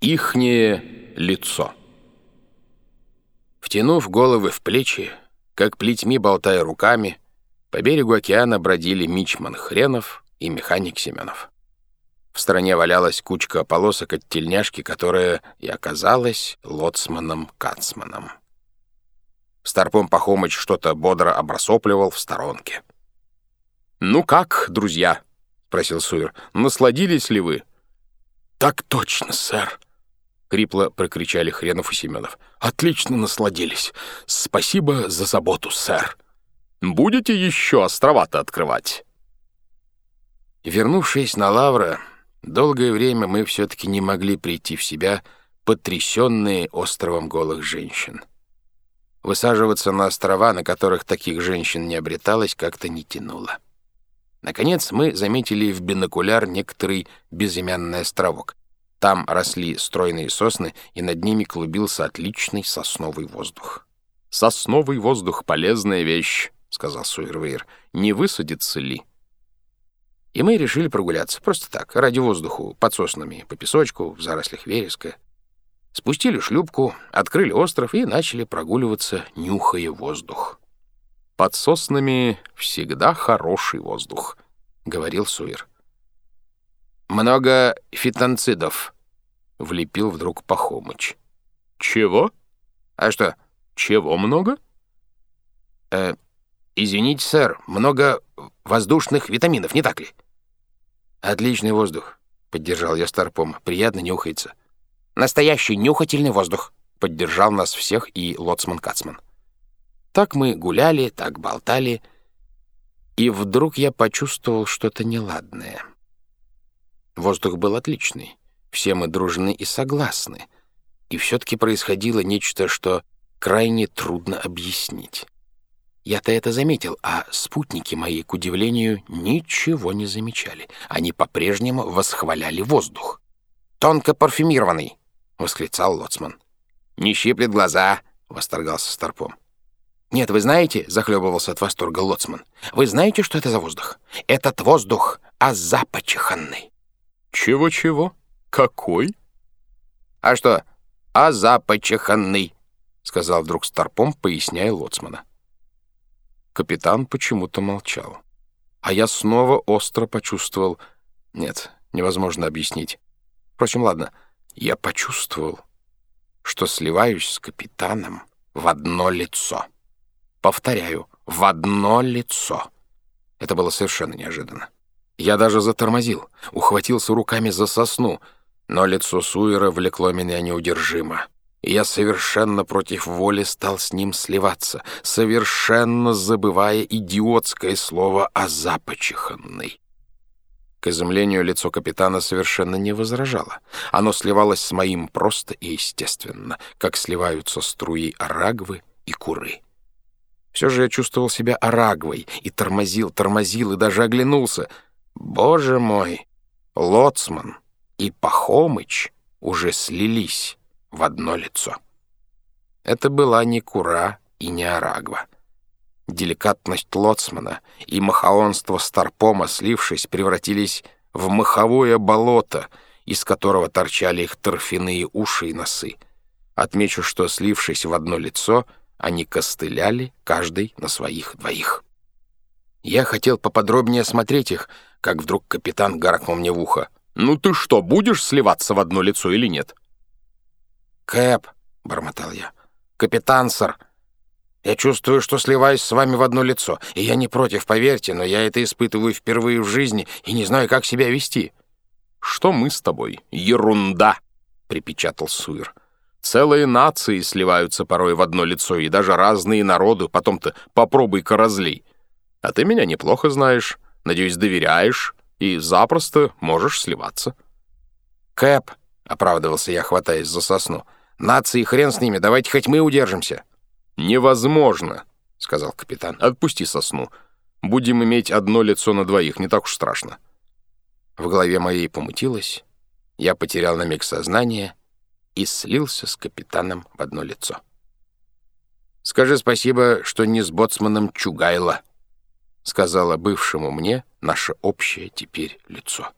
Ихнее лицо. Втянув головы в плечи, как плетьми болтая руками, по берегу океана бродили Мичман Хренов и механик Семенов. В стороне валялась кучка полосок от тельняшки, которая и оказалась лоцманом-кацманом. Старпом Пахомыч что-то бодро обрасопливал в сторонке. «Ну как, друзья?» — спросил Суир. «Насладились ли вы?» «Так точно, сэр», — хрипло прокричали Хренов и Семенов. «Отлично насладились. Спасибо за заботу, сэр». «Будете еще острова-то открывать?» Вернувшись на Лавра, долгое время мы все-таки не могли прийти в себя, потрясенные островом голых женщин. Высаживаться на острова, на которых таких женщин не обреталось, как-то не тянуло. Наконец мы заметили в бинокуляр некоторый безымянный островок. Там росли стройные сосны, и над ними клубился отличный сосновый воздух. «Сосновый воздух — полезная вещь», — сказал Суэрвейр. «Не высадится ли?» И мы решили прогуляться, просто так, ради воздуху, под соснами, по песочку, в зарослях вереска. Спустили шлюпку, открыли остров и начали прогуливаться, нюхая воздух. «Под соснами всегда хороший воздух», — говорил Суир. «Много фитонцидов», — влепил вдруг Пахомыч. «Чего?» «А что?» «Чего много?» «Э, извините, сэр, много воздушных витаминов, не так ли?» «Отличный воздух», — поддержал я Старпом. «Приятно нюхается». «Настоящий нюхательный воздух», — поддержал нас всех и лоцман Кацман. Так мы гуляли, так болтали, и вдруг я почувствовал что-то неладное. Воздух был отличный, все мы дружны и согласны, и все-таки происходило нечто, что крайне трудно объяснить. Я-то это заметил, а спутники мои, к удивлению, ничего не замечали. Они по-прежнему восхваляли воздух. «Тонко парфюмированный!» — восклицал Лоцман. «Не щиплет глаза!» — восторгался Старпом. «Нет, вы знаете, — захлебывался от восторга Лоцман, — вы знаете, что это за воздух? Этот воздух азапочиханный». «Чего-чего? Какой?» «А что, азапочиханный», — сказал вдруг Старпом, поясняя Лоцмана. Капитан почему-то молчал. А я снова остро почувствовал... Нет, невозможно объяснить. Впрочем, ладно, я почувствовал, что сливаюсь с капитаном в одно лицо. Повторяю, в одно лицо. Это было совершенно неожиданно. Я даже затормозил, ухватился руками за сосну, но лицо Суира влекло меня неудержимо. Я совершенно против воли стал с ним сливаться, совершенно забывая идиотское слово о запачиханной. К изумлению лицо капитана совершенно не возражало. Оно сливалось с моим просто и естественно, как сливаются струи арагвы и куры. Все же я чувствовал себя арагвой и тормозил, тормозил и даже оглянулся. Боже мой! Лоцман и Пахомыч уже слились в одно лицо. Это была не кура и не арагва. Деликатность лоцмана и махаонство старпома, слившись, превратились в маховое болото, из которого торчали их торфяные уши и носы. Отмечу, что, слившись в одно лицо — они костыляли, каждый на своих двоих. Я хотел поподробнее осмотреть их, как вдруг капитан гаркнул мне в ухо. «Ну ты что, будешь сливаться в одно лицо или нет?» «Кэп», — бормотал я, — «капитан, сэр, я чувствую, что сливаюсь с вами в одно лицо, и я не против, поверьте, но я это испытываю впервые в жизни и не знаю, как себя вести». «Что мы с тобой? Ерунда!» — припечатал Суир. Целые нации сливаются порой в одно лицо, и даже разные народы, потом-то попробуй-ка разлей. А ты меня неплохо знаешь, надеюсь, доверяешь, и запросто можешь сливаться». «Кэп», — оправдывался я, хватаясь за сосну, — «нации хрен с ними, давайте хоть мы удержимся». «Невозможно», — сказал капитан. «Отпусти сосну. Будем иметь одно лицо на двоих, не так уж страшно». В голове моей помутилось, я потерял на миг сознание и слился с капитаном в одно лицо. «Скажи спасибо, что не с боцманом Чугайло», — сказала бывшему мне наше общее теперь лицо.